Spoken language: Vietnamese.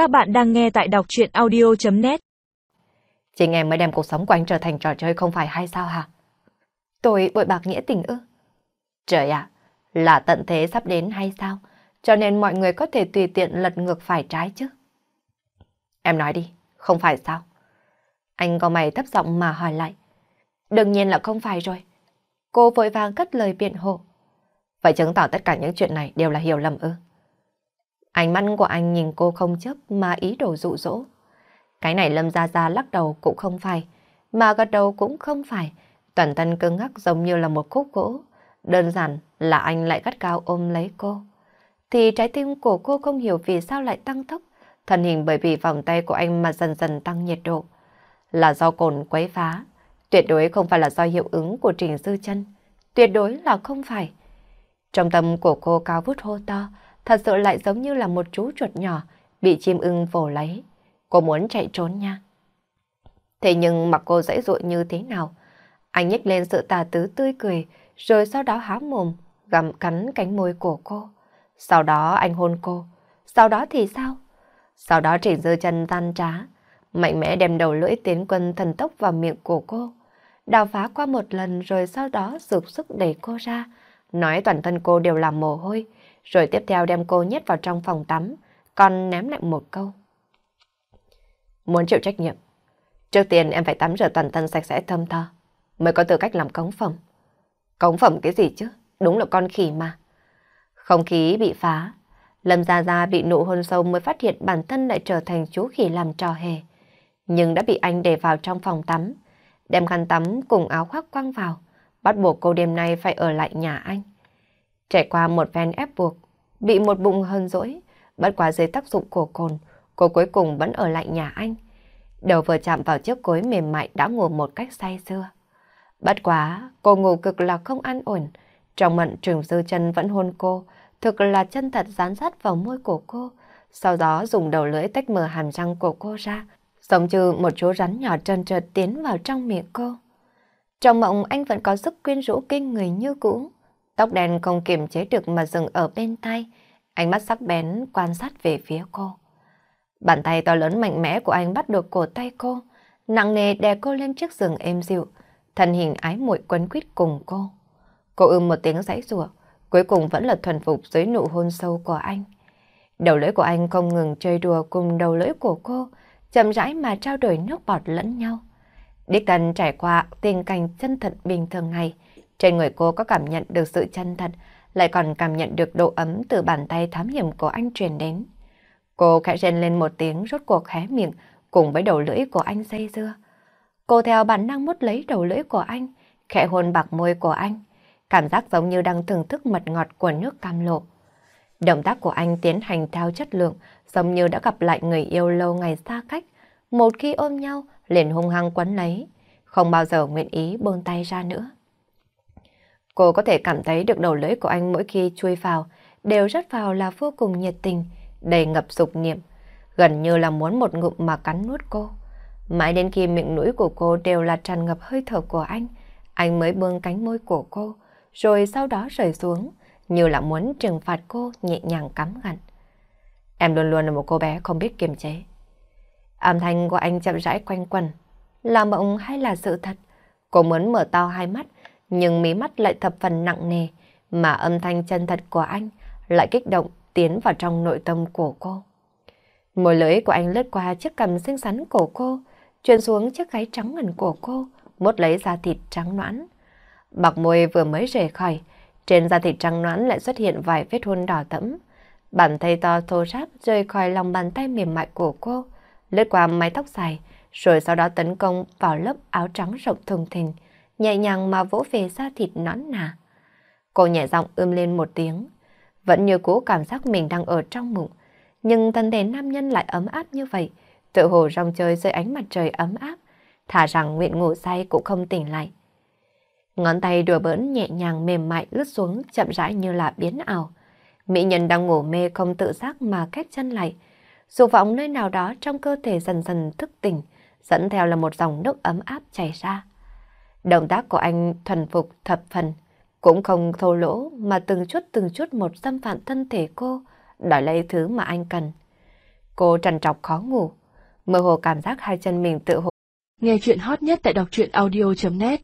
Các bạn đang nghe tại đọc chuyện audio.net Chính em mới đem cuộc sống của anh trở thành trò chơi không phải hay sao hả? Tôi bội bạc nghĩa tình ư? Trời ạ, là tận thế sắp đến hay sao? Cho nên mọi người có thể tùy tiện lật ngược phải trái chứ. Em nói đi, không phải sao? Anh có mày thấp giọng mà hỏi lại. Đương nhiên là không phải rồi. Cô vội vàng cất lời biện hộ. Vậy chứng tỏ tất cả những chuyện này đều là hiểu lầm ư? Ánh mắt của anh nhìn cô không chấp mà ý đồ dụ dỗ. Cái này Lâm Gia Gia lắc đầu cũng không phải, mà gật đầu cũng không phải. Toàn thân cứng ngắc giống như là một khúc gỗ. Đơn giản là anh lại gắt cao ôm lấy cô. Thì trái tim của cô không hiểu vì sao lại tăng tốc. Thân hình bởi vì vòng tay của anh mà dần dần tăng nhiệt độ. Là do cồn quấy phá. Tuyệt đối không phải là do hiệu ứng của Trình Dư chân Tuyệt đối là không phải. Trong tâm của cô cao vút hô to, thật sự lại giống như là một chú chuột nhỏ bị chim ưng vồ lấy. Cô muốn chạy trốn nha. Thế nhưng mặc cô dãy dụa như thế nào? Anh nhếch lên sự tà tứ tươi cười, rồi sau đó há mồm, gặm cắn cánh môi của cô. Sau đó anh hôn cô. Sau đó thì sao? Sau đó chỉ dơ chân tan trá, mạnh mẽ đem đầu lưỡi tiến quân thần tốc vào miệng của cô. Đào phá qua một lần rồi sau đó sụp sức đẩy cô ra, nói toàn thân cô đều là mồ hôi, rồi tiếp theo đem cô nhét vào trong phòng tắm, còn ném lại một câu. Muốn chịu trách nhiệm, trước tiên em phải tắm rửa toàn thân sạch sẽ thơm tho, mới có tư cách làm cống phẩm. Cống phẩm cái gì chứ? Đúng là con khỉ mà. Không khí bị phá, Lâm Gia Gia bị nụ hôn sâu mới phát hiện bản thân lại trở thành chú khỉ làm trò hề. Nhưng đã bị anh để vào trong phòng tắm, đem khăn tắm cùng áo khoác quăng vào, bắt buộc cô đêm nay phải ở lại nhà anh. Trải qua một phen ép buộc, bị một bụng hơn dỗi, bất quá dưới tác dụng của cồn, cô cuối cùng vẫn ở lại nhà anh. Đầu vừa chạm vào chiếc cối mềm mại đã ngủ một cách say sưa. Bất quá, cô ngủ cực là không an ổn. Trong mận trường dư chân vẫn hôn cô, thực là chân thật dán sát vào môi của cô. Sau đó dùng đầu lưỡi tách mở hàm răng của cô ra, giống như một chú rắn nhỏ trơn trượt tiến vào trong miệng cô. Trong mộng anh vẫn có sức quyến rũ kinh người như cũ. Tóc đen không kiềm chế được mà dừng ở bên tay, ánh mắt sắc bén quan sát về phía cô. Bàn tay to lớn mạnh mẽ của anh bắt được cổ tay cô, nặng nề đè cô lên chiếc giường êm dịu, thân hình ái muội quấn quýt cùng cô. Cô ưm một tiếng giãy giụa, cuối cùng vẫn là thuần phục dưới nụ hôn sâu của anh. Đầu lưỡi của anh không ngừng chơi đùa cùng đầu lưỡi của cô, chậm rãi mà trao đổi nước bọt lẫn nhau. Đích thân trải qua tình cảnh chân thật bình thường này, trên người cô có cảm nhận được sự chân thật, lại còn cảm nhận được độ ấm từ bàn tay thám hiểm của anh truyền đến. Cô khẽ rên lên một tiếng rốt cuộc hé miệng cùng với đầu lưỡi của anh dây dưa. Cô theo bản năng mút lấy đầu lưỡi của anh, khẽ hôn bạc môi của anh. Cảm giác giống như đang thưởng thức mật ngọt của nước cam lộ. Động tác của anh tiến hành theo chất lượng, giống như đã gặp lại người yêu lâu ngày xa cách. Một khi ôm nhau, liền hung hăng quấn lấy, không bao giờ nguyện ý buông tay ra nữa. Cô có thể cảm thấy được đầu lưỡi của anh mỗi khi chui vào, đều rất vào là vô cùng nhiệt tình, đầy ngập dục niệm, gần như là muốn một ngụm mà cắn nuốt cô. Mãi đến khi miệng mũi của cô đều là tràn ngập hơi thở của anh, anh mới buông cánh môi của cô, rồi sau đó rời xuống, như là muốn trừng phạt cô nhẹ nhàng cắm gặn. Em luôn luôn là một cô bé không biết kiềm chế. Âm thanh của anh chậm rãi quanh quần, là mộng hay là sự thật? Cô muốn mở to hai mắt, nhưng mí mắt lại thập phần nặng nề, mà âm thanh chân thật của anh lại kích động tiến vào trong nội tâm của cô. Môi lưỡi của anh lướt qua chiếc cằm xinh xắn của cô, truyền xuống chiếc gáy trắng ngần của cô, mốt lấy da thịt trắng noãn. Bạc môi vừa mới rời khỏi, trên da thịt trắng noãn lại xuất hiện vài vết hôn đỏ thẫm. Bàn tay to thô ráp rơi khỏi lòng bàn tay mềm mại của cô, lướt qua mái tóc dài, rồi sau đó tấn công vào lớp áo trắng rộng thùng thình, nhẹ nhàng mà vỗ về da thịt nõn nà. Cô nhẹ giọng ươm lên một tiếng, vẫn như cố cảm giác mình đang ở trong mộng, nhưng thân thể nam nhân lại ấm áp như vậy, tự hồ rong chơi dưới ánh mặt trời ấm áp, thả rằng nguyện ngủ say cũng không tỉnh lại. Ngón tay đùa bỡn nhẹ nhàng mềm mại lướt xuống chậm rãi như là biến ảo. Mỹ nhân đang ngủ mê không tự giác mà khép chân lại. Dù vọng nơi nào đó trong cơ thể dần dần thức tỉnh, dẫn theo là một dòng nước ấm áp chảy ra. Động tác của anh thuần phục thập phần, cũng không thô lỗ mà từng chút từng chút một xâm phạm thân thể cô, đòi lấy thứ mà anh cần. Cô trần trọc khó ngủ, mơ hồ cảm giác hai chân mình tự hồ. Nghe chuyện hot nhất tại đọc truyện audio.net